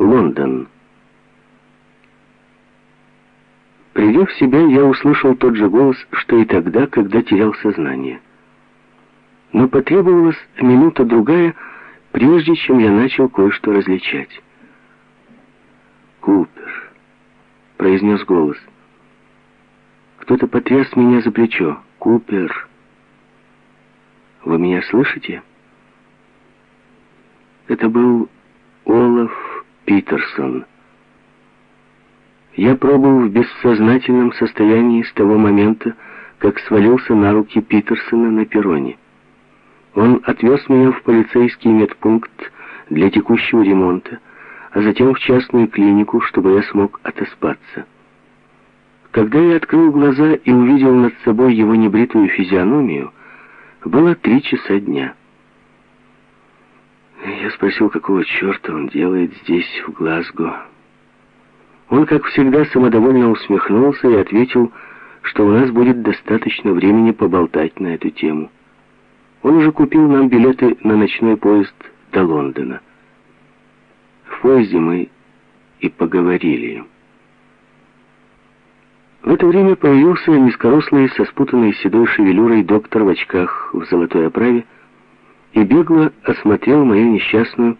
Лондон. Придя в себя, я услышал тот же голос, что и тогда, когда терял сознание. Но потребовалась минута-другая, прежде чем я начал кое-что различать. «Купер», — произнес голос. Кто-то потряс меня за плечо. «Купер, вы меня слышите?» Это был Олаф Питерсон. Я пробыл в бессознательном состоянии с того момента, как свалился на руки Питерсона на перроне. Он отвез меня в полицейский медпункт для текущего ремонта, а затем в частную клинику, чтобы я смог отоспаться. Когда я открыл глаза и увидел над собой его небритую физиономию, было три часа дня. Я спросил, какого черта он делает здесь, в Глазго. Он, как всегда, самодовольно усмехнулся и ответил, что у нас будет достаточно времени поболтать на эту тему. Он уже купил нам билеты на ночной поезд до Лондона. В поезде мы и поговорили. В это время появился низкорослый, со спутанной седой шевелюрой доктор в очках в золотой оправе и бегло осмотрел мою несчастную,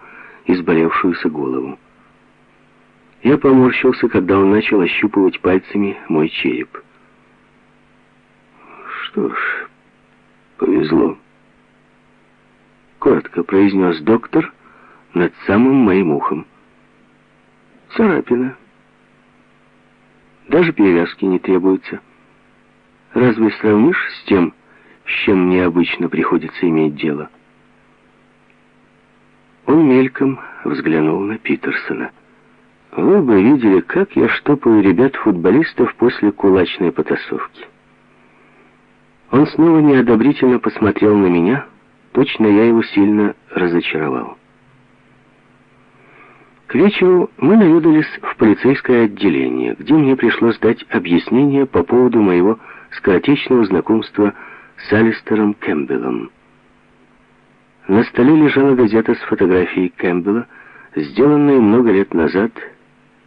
изболевшуюся голову. Я поморщился, когда он начал ощупывать пальцами мой череп. Что ж, повезло коротко произнес доктор над самым моим ухом. Царапина. Даже перевязки не требуется. Разве сравнишь с тем, с чем мне обычно приходится иметь дело? Он мельком взглянул на Питерсона. Вы бы видели, как я штопаю ребят-футболистов после кулачной потасовки. Он снова неодобрительно посмотрел на меня, Точно я его сильно разочаровал. К вечеру мы наведались в полицейское отделение, где мне пришлось дать объяснение по поводу моего скоротечного знакомства с Алистером Кэмпбеллом. На столе лежала газета с фотографией Кэмпбелла, сделанная много лет назад,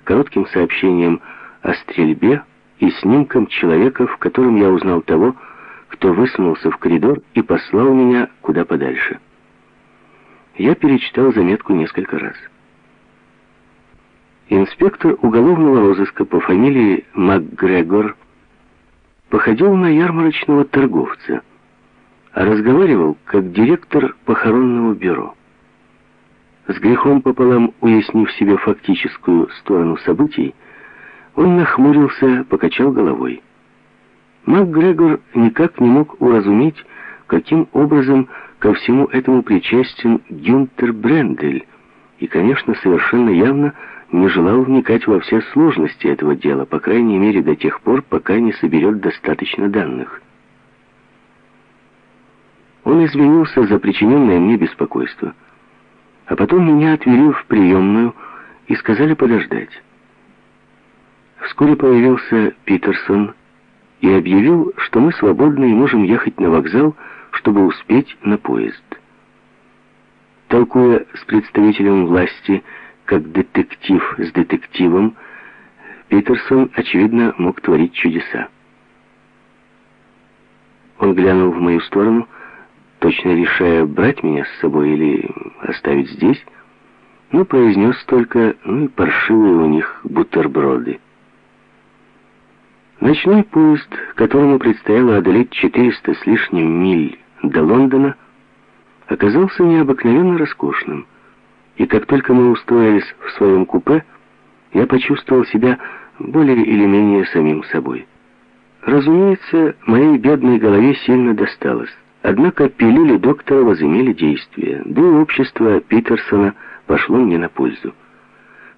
коротким сообщением о стрельбе и снимком человека, в котором я узнал того, кто высунулся в коридор и послал меня куда подальше. Я перечитал заметку несколько раз. Инспектор уголовного розыска по фамилии МакГрегор походил на ярмарочного торговца, а разговаривал как директор похоронного бюро. С грехом пополам уяснив себе фактическую сторону событий, он нахмурился, покачал головой. МакГрегор никак не мог уразуметь, каким образом ко всему этому причастен Гюнтер Брендель, и, конечно, совершенно явно не желал вникать во все сложности этого дела, по крайней мере до тех пор, пока не соберет достаточно данных. Он извинился за причиненное мне беспокойство, а потом меня отвели в приемную и сказали подождать. Вскоре появился Питерсон, и объявил, что мы свободны и можем ехать на вокзал, чтобы успеть на поезд. Толкуя с представителем власти, как детектив с детективом, Питерсон, очевидно, мог творить чудеса. Он глянул в мою сторону, точно решая, брать меня с собой или оставить здесь, но произнес только, ну и паршивые у них бутерброды. Ночной поезд, которому предстояло одолеть 400 с лишним миль до Лондона, оказался необыкновенно роскошным. И как только мы устроились в своем купе, я почувствовал себя более или менее самим собой. Разумеется, моей бедной голове сильно досталось. Однако пилюли доктора возымели действие, да и общество Питерсона пошло мне на пользу.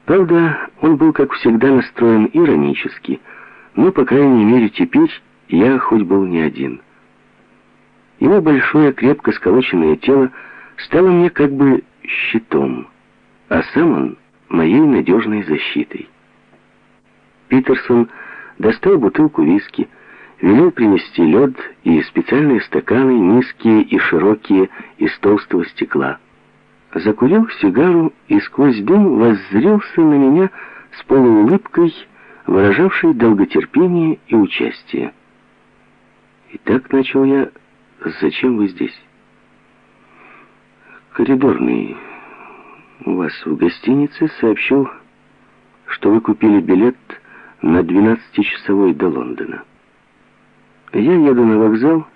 Правда, он был, как всегда, настроен иронически – но, по крайней мере, теперь я хоть был не один. Его большое, крепко сколоченное тело стало мне как бы щитом, а сам он моей надежной защитой. Питерсон достал бутылку виски, велел принести лед и специальные стаканы, низкие и широкие, из толстого стекла. закурил сигару и сквозь дым воззрился на меня с полуулыбкой, выражавшей долготерпение и участие. И так начал я, зачем вы здесь? Коридорный у вас в гостинице сообщил, что вы купили билет на 12-часовой до Лондона. Я еду на вокзал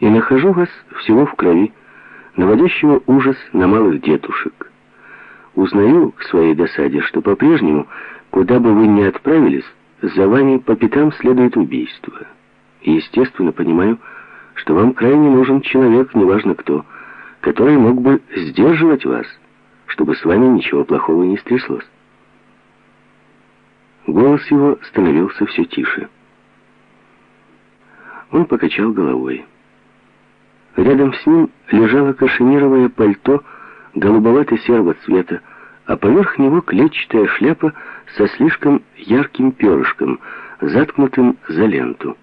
и нахожу вас всего в крови, наводящего ужас на малых детушек. Узнаю к своей досаде, что по-прежнему, куда бы вы ни отправились, за вами по пятам следует убийство. И, естественно, понимаю, что вам крайне нужен человек, неважно кто, который мог бы сдерживать вас, чтобы с вами ничего плохого не стряслось. Голос его становился все тише. Он покачал головой. Рядом с ним лежало кашемировое пальто голубовато-серого цвета, а поверх него клетчатая шляпа со слишком ярким перышком, заткнутым за ленту.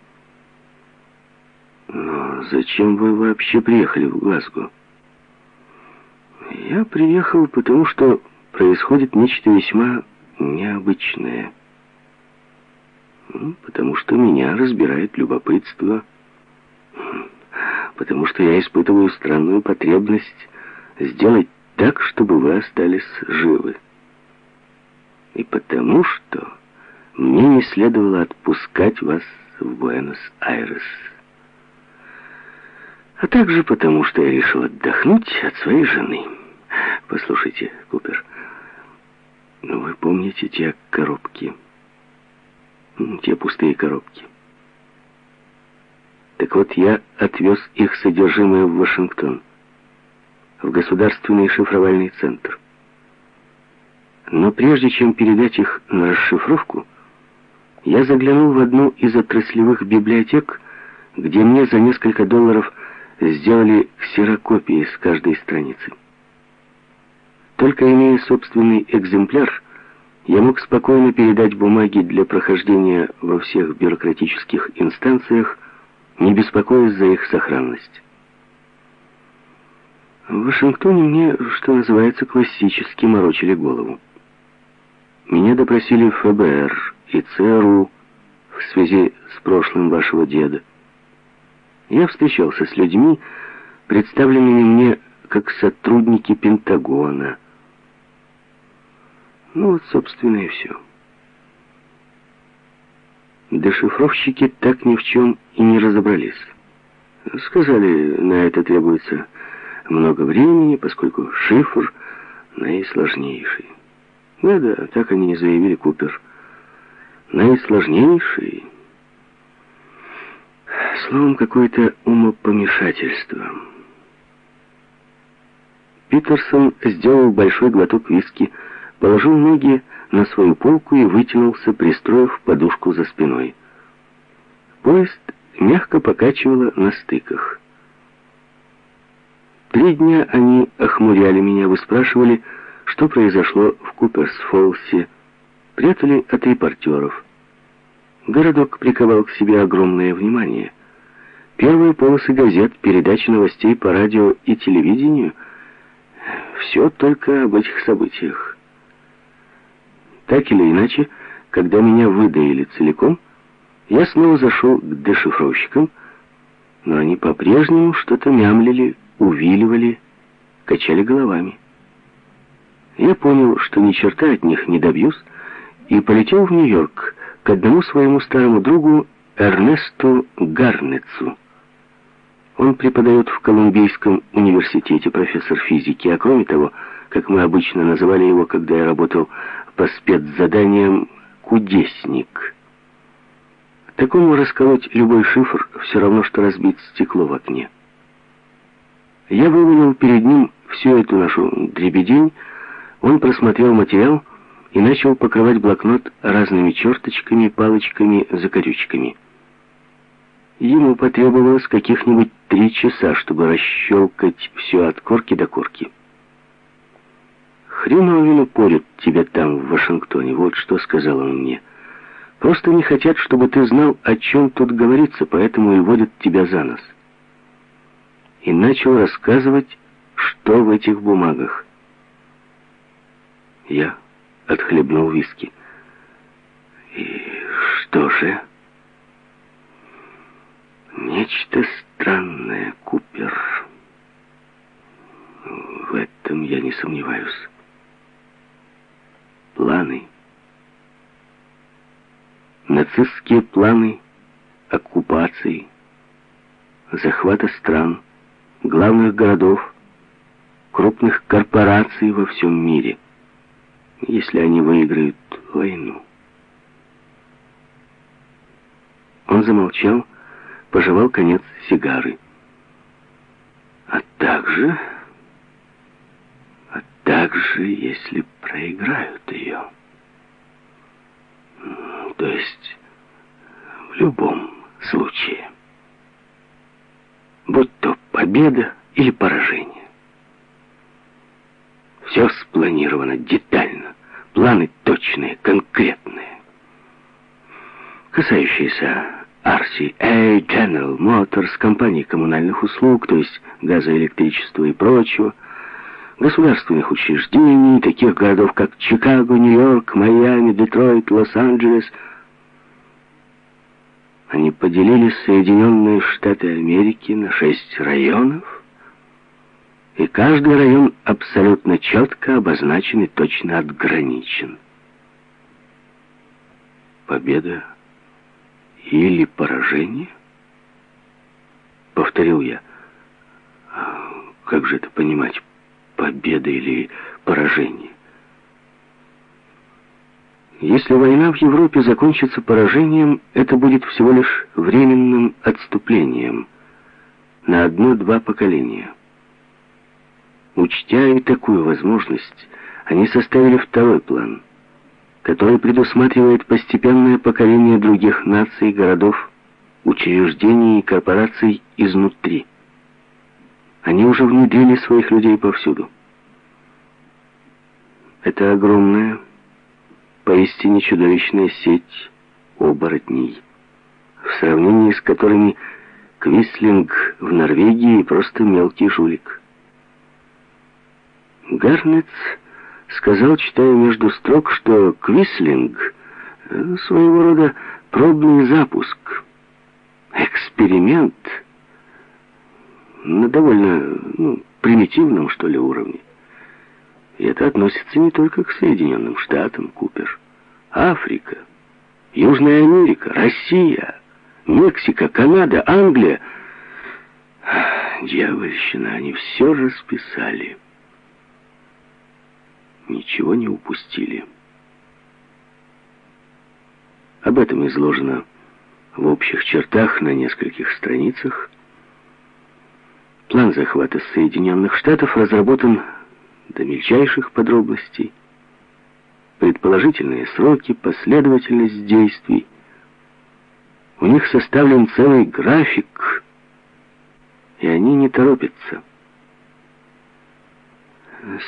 «Но зачем вы вообще приехали в Глазго?» «Я приехал, потому что происходит нечто весьма необычное. Потому что меня разбирает любопытство» потому что я испытываю странную потребность сделать так, чтобы вы остались живы. И потому что мне не следовало отпускать вас в Буэнос-Айрес. А также потому, что я решил отдохнуть от своей жены. Послушайте, Купер, вы помните те коробки? Те пустые коробки. Так вот, я отвез их содержимое в Вашингтон, в Государственный шифровальный центр. Но прежде чем передать их на расшифровку, я заглянул в одну из отраслевых библиотек, где мне за несколько долларов сделали ксерокопии с каждой страницы. Только имея собственный экземпляр, я мог спокойно передать бумаги для прохождения во всех бюрократических инстанциях не беспокоясь за их сохранность. В Вашингтоне мне, что называется, классически морочили голову. Меня допросили ФБР и ЦРУ в связи с прошлым вашего деда. Я встречался с людьми, представленными мне как сотрудники Пентагона. Ну вот, собственно, и все. Дешифровщики так ни в чем и не разобрались. Сказали, на это требуется много времени, поскольку шифр наисложнейший. Да-да, так они и заявили Купер. Наисложнейший. Словом, какое-то умопомешательство. Питерсон сделал большой глоток виски, положил ноги на свою полку и вытянулся, пристроив подушку за спиной. Поезд мягко покачивало на стыках. Три дня они охмуряли меня, выспрашивали, что произошло в Куперс-Фолсе, прятали от репортеров. Городок приковал к себе огромное внимание. Первые полосы газет, передачи новостей по радио и телевидению — все только об этих событиях. Так или иначе, когда меня выдаили целиком, я снова зашел к дешифровщикам, но они по-прежнему что-то мямлили, увиливали, качали головами. Я понял, что ни черта от них не добьюсь, и полетел в Нью-Йорк к одному своему старому другу Эрнесту Гарнецу. Он преподает в Колумбийском университете, профессор физики, а кроме того, как мы обычно называли его, когда я работал по спецзаданиям «кудесник». Такому расколоть любой шифр все равно, что разбить стекло в окне. Я вывалил перед ним всю эту нашу дребедень, он просмотрел материал и начал покрывать блокнот разными черточками, палочками, закорючками. Ему потребовалось каких-нибудь три часа, чтобы расщелкать все от корки до корки. «Хреновину порят тебе там, в Вашингтоне, вот что сказал он мне. Просто не хотят, чтобы ты знал, о чем тут говорится, поэтому и водят тебя за нос». И начал рассказывать, что в этих бумагах. Я отхлебнул виски. И что же? Нечто странное, Купер. В этом я не сомневаюсь. Планы. Нацистские планы оккупации, захвата стран, главных городов, крупных корпораций во всем мире, если они выиграют войну. Он замолчал, пожевал конец сигары. А также... Также, если проиграют ее. То есть, в любом случае. Будь то победа или поражение. Все спланировано детально. Планы точные, конкретные. Касающиеся RCA, General Motors, компаний коммунальных услуг, то есть газа, электричества и прочего, государственных учреждений, таких городов, как Чикаго, Нью-Йорк, Майами, Детройт, Лос-Анджелес. Они поделили Соединенные Штаты Америки на шесть районов, и каждый район абсолютно четко обозначен и точно отграничен. Победа или поражение? Повторил я. А как же это понимать? Победа или поражение? Если война в Европе закончится поражением, это будет всего лишь временным отступлением на одно-два поколения. Учтя и такую возможность, они составили второй план, который предусматривает постепенное покорение других наций, городов, учреждений и корпораций изнутри. Они уже внедрили своих людей повсюду. Это огромная, поистине чудовищная сеть оборотней, в сравнении с которыми Квислинг в Норвегии просто мелкий жулик. Гарнетс сказал, читая между строк, что Квислинг э, — своего рода пробный запуск, эксперимент на довольно ну, примитивном, что ли, уровне. И это относится не только к Соединенным Штатам, Купер. Африка, Южная Америка, Россия, Мексика, Канада, Англия. Дьявольщина, они все расписали ничего не упустили. Об этом изложено в общих чертах на нескольких страницах. План захвата Соединенных Штатов разработан до мельчайших подробностей. Предположительные сроки, последовательность действий. У них составлен целый график, и они не торопятся.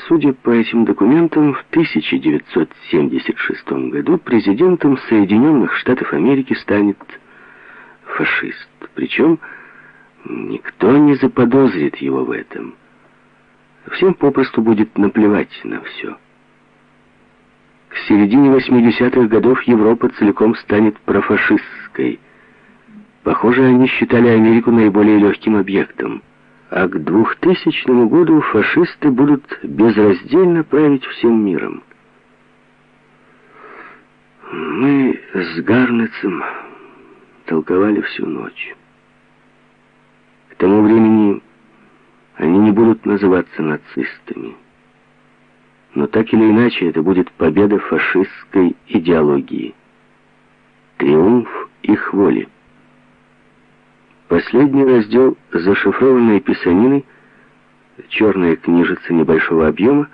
Судя по этим документам, в 1976 году президентом Соединенных Штатов Америки станет фашист. Причем никто не заподозрит его в этом. Всем попросту будет наплевать на все. К середине 80-х годов Европа целиком станет профашистской. Похоже, они считали Америку наиболее легким объектом а к 2000 году фашисты будут безраздельно править всем миром. Мы с Гарнецем толковали всю ночь. Тому времени они не будут называться нацистами. Но так или иначе это будет победа фашистской идеологии. Триумф их воли. Последний раздел зашифрованной писанины, черная книжица небольшого объема,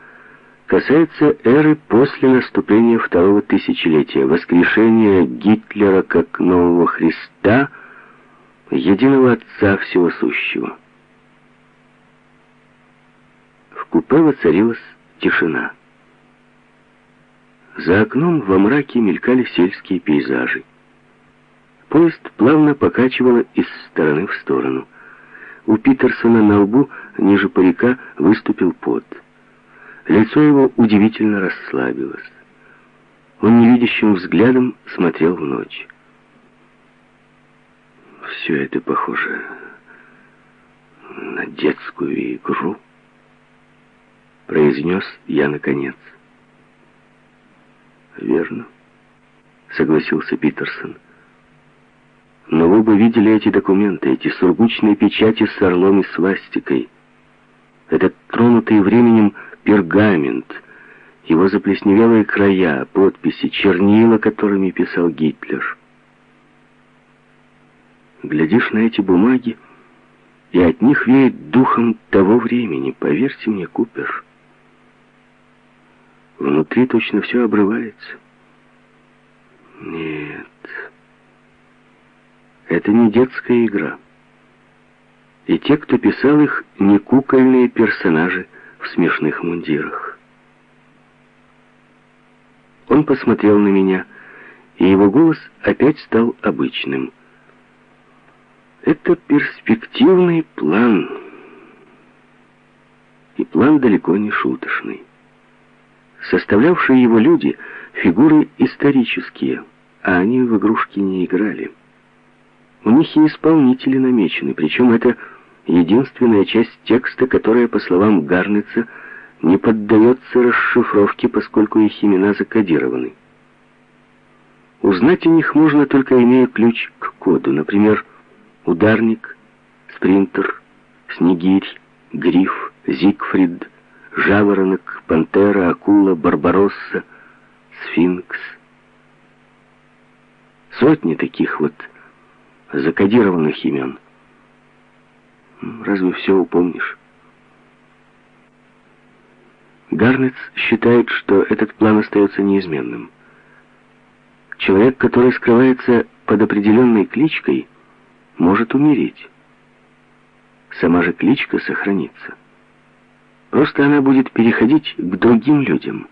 касается эры после наступления второго тысячелетия, воскрешения Гитлера как нового Христа, единого Отца Всего Сущего. В купе воцарилась тишина. За окном во мраке мелькали сельские пейзажи. Поезд плавно покачивало из стороны в сторону. У Питерсона на лбу, ниже парика, выступил пот. Лицо его удивительно расслабилось. Он невидящим взглядом смотрел в ночь. Все это похоже на детскую игру, произнес я наконец. Верно, согласился Питерсон. Но вы бы видели эти документы, эти сургучные печати с орлом и свастикой. Этот тронутый временем пергамент, его заплесневелые края, подписи, чернила, которыми писал Гитлер. Глядишь на эти бумаги, и от них веет духом того времени, поверьте мне, Купер. Внутри точно все обрывается. Нет, это не детская игра. И те, кто писал их, не кукольные персонажи в смешных мундирах. Он посмотрел на меня, и его голос опять стал обычным. Это перспективный план. И план далеко не шуточный. Составлявшие его люди — фигуры исторические, а они в игрушки не играли. У них и исполнители намечены, причем это единственная часть текста, которая, по словам Гарница, не поддается расшифровке, поскольку их имена закодированы. Узнать о них можно только имея ключ к коду, например, ударник, спринтер, снегирь, гриф, Зигфрид, жаворонок, пантера, акула, барбаросса, сфинкс. Сотни таких вот закодированных имен. Разве все упомнишь? Гарнетс считает, что этот план остается неизменным. Человек, который скрывается под определенной кличкой, может умереть. Сама же кличка сохранится. Просто она будет переходить к другим людям.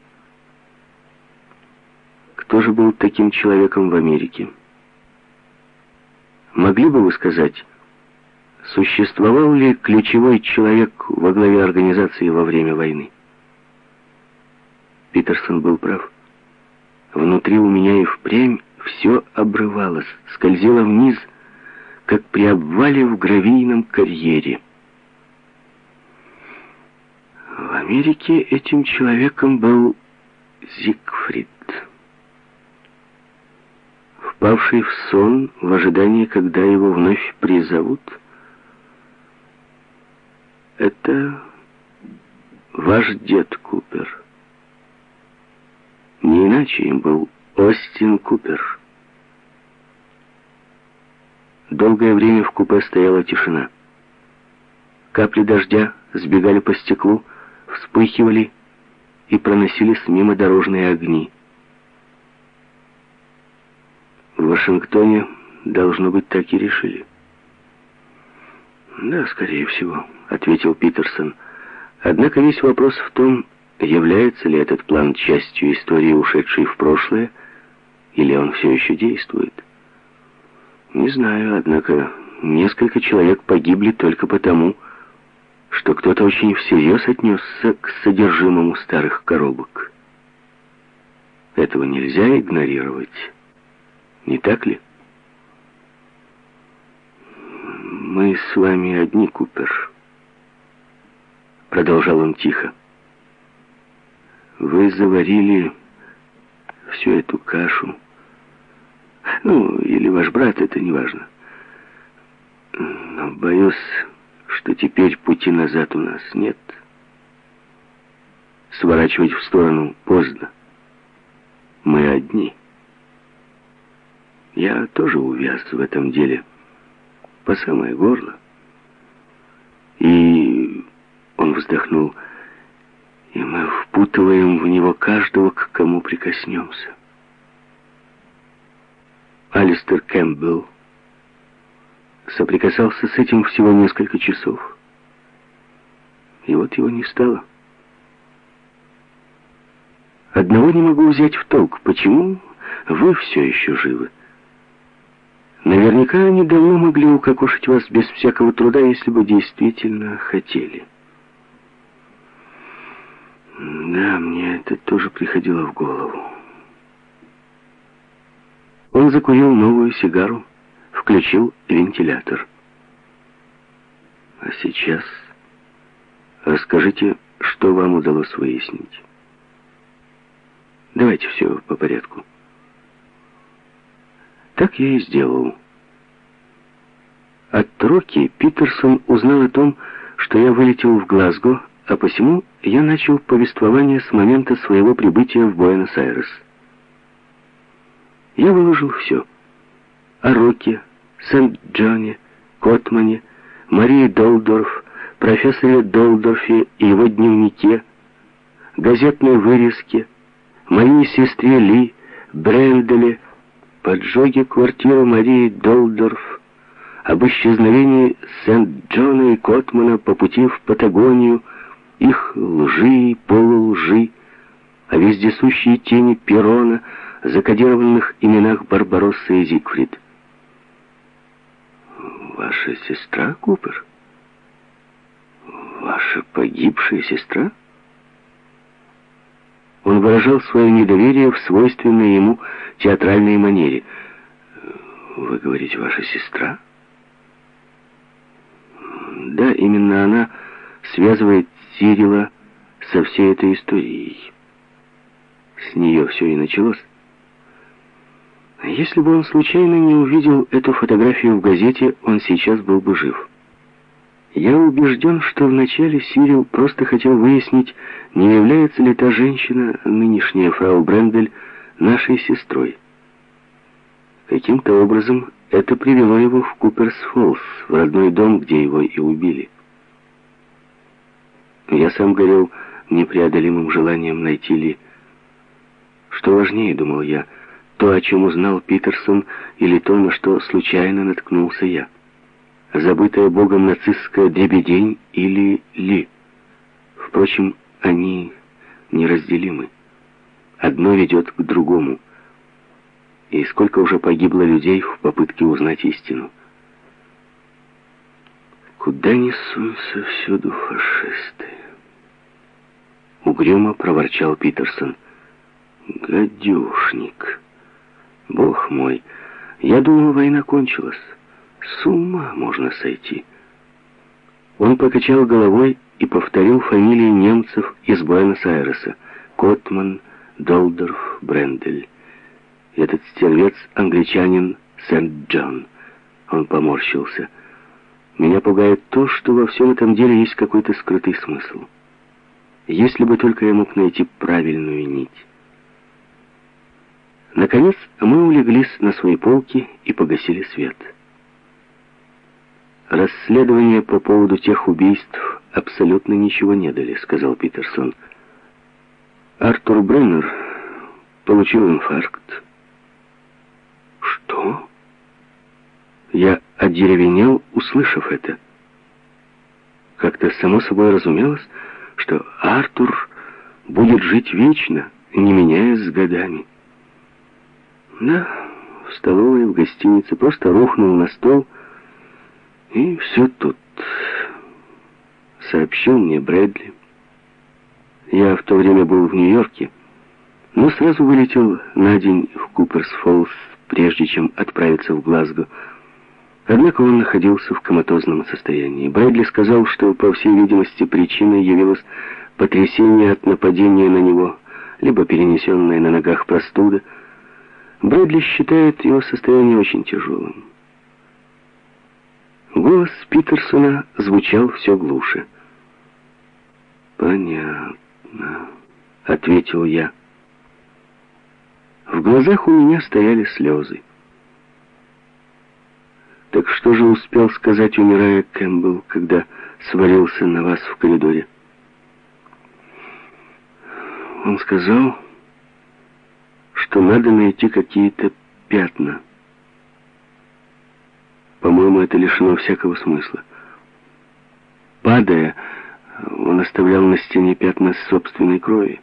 Кто же был таким человеком в Америке? Могли бы вы сказать, существовал ли ключевой человек во главе организации во время войны? Питерсон был прав. Внутри у меня и впрямь все обрывалось, скользило вниз, как при обвале в гравийном карьере. В Америке этим человеком был Зигфрид впавший в сон в ожидании, когда его вновь призовут? Это ваш дед Купер. Не иначе им был Остин Купер. Долгое время в купе стояла тишина. Капли дождя сбегали по стеклу, вспыхивали и проносились мимо дорожные огни. В Вашингтоне, должно быть, так и решили. «Да, скорее всего», — ответил Питерсон. «Однако весь вопрос в том, является ли этот план частью истории, ушедшей в прошлое, или он все еще действует. Не знаю, однако несколько человек погибли только потому, что кто-то очень всерьез отнесся к содержимому старых коробок. Этого нельзя игнорировать». Не так ли? Мы с вами одни, Купер. Продолжал он тихо. Вы заварили всю эту кашу. Ну, или ваш брат, это не важно. Но боюсь, что теперь пути назад у нас нет. Сворачивать в сторону поздно. Мы одни. Я тоже увяз в этом деле по самое горло. И он вздохнул, и мы впутываем в него каждого, к кому прикоснемся. Алистер Кэмпбелл соприкасался с этим всего несколько часов. И вот его не стало. Одного не могу взять в толк. Почему вы все еще живы? Наверняка они давно могли укокошить вас без всякого труда, если бы действительно хотели. Да, мне это тоже приходило в голову. Он закурил новую сигару, включил вентилятор. А сейчас расскажите, что вам удалось выяснить. Давайте все по порядку. Так я и сделал. От Рокки Питерсон узнал о том, что я вылетел в Глазго, а посему я начал повествование с момента своего прибытия в Буэнос-Айрес. Я выложил все. О Роке, Сент-Джоне, Котмане, Марии Долдорф, профессоре Долдорфе и его дневнике, газетной вырезке, моей сестре Ли, Бренделе, поджоге квартиры Марии Долдорф, об исчезновении Сент-Джона и Котмана по пути в Патагонию, их лжи и полулжи, о вездесущей тени Перона, закодированных именах Барбаросса и Зигфрид. «Ваша сестра, Купер? Ваша погибшая сестра?» Он выражал свое недоверие в свойственной ему театральной манере. «Вы говорите, ваша сестра?» Да, именно она связывает Сирила со всей этой историей. С нее все и началось. Если бы он случайно не увидел эту фотографию в газете, он сейчас был бы жив. Я убежден, что вначале Сирил просто хотел выяснить, не является ли та женщина, нынешняя фрау Брендель, нашей сестрой. Каким-то образом это привело его в Куперс-Фоллс, в родной дом, где его и убили. Я сам горел непреодолимым желанием найти Ли. Что важнее, думал я, то, о чем узнал Питерсон, или то, на что случайно наткнулся я забытая Богом нацистская дребедень или Ли. Впрочем, они неразделимы. Одно ведет к другому. И сколько уже погибло людей в попытке узнать истину. Куда ни сунься, всюду фашисты. Угрюмо проворчал Питерсон. Гадюшник. Бог мой, я думал, война кончилась. С ума можно сойти. Он покачал головой и повторил фамилии немцев из Буэнос-Айреса. Котман, Долдорф, Брендель. Этот стервец англичанин Сент-Джон. Он поморщился. Меня пугает то, что во всем этом деле есть какой-то скрытый смысл. Если бы только я мог найти правильную нить. Наконец, мы улеглись на свои полки и погасили свет. «Расследования по поводу тех убийств абсолютно ничего не дали», — сказал Питерсон. «Артур Бреннер получил инфаркт». «Что?» Я одеревенел, услышав это. Как-то само собой разумелось, что Артур будет жить вечно, не меняясь с годами. Да, в столовой, в гостинице просто рухнул на стол, и все тут, сообщил мне Брэдли. Я в то время был в Нью-Йорке, но сразу вылетел на день в Куперс-Фоллс, прежде чем отправиться в Глазго. Однако он находился в коматозном состоянии. Брэдли сказал, что, по всей видимости, причиной явилось потрясение от нападения на него, либо перенесенная на ногах простуда. Брэдли считает его состояние очень тяжелым. Голос Питерсона звучал все глуше. «Понятно», — ответил я. В глазах у меня стояли слезы. «Так что же успел сказать, умирая Кэмпбелл, когда свалился на вас в коридоре?» Он сказал, что надо найти какие-то пятна. По-моему, это лишено всякого смысла. Падая, он оставлял на стене пятна собственной крови.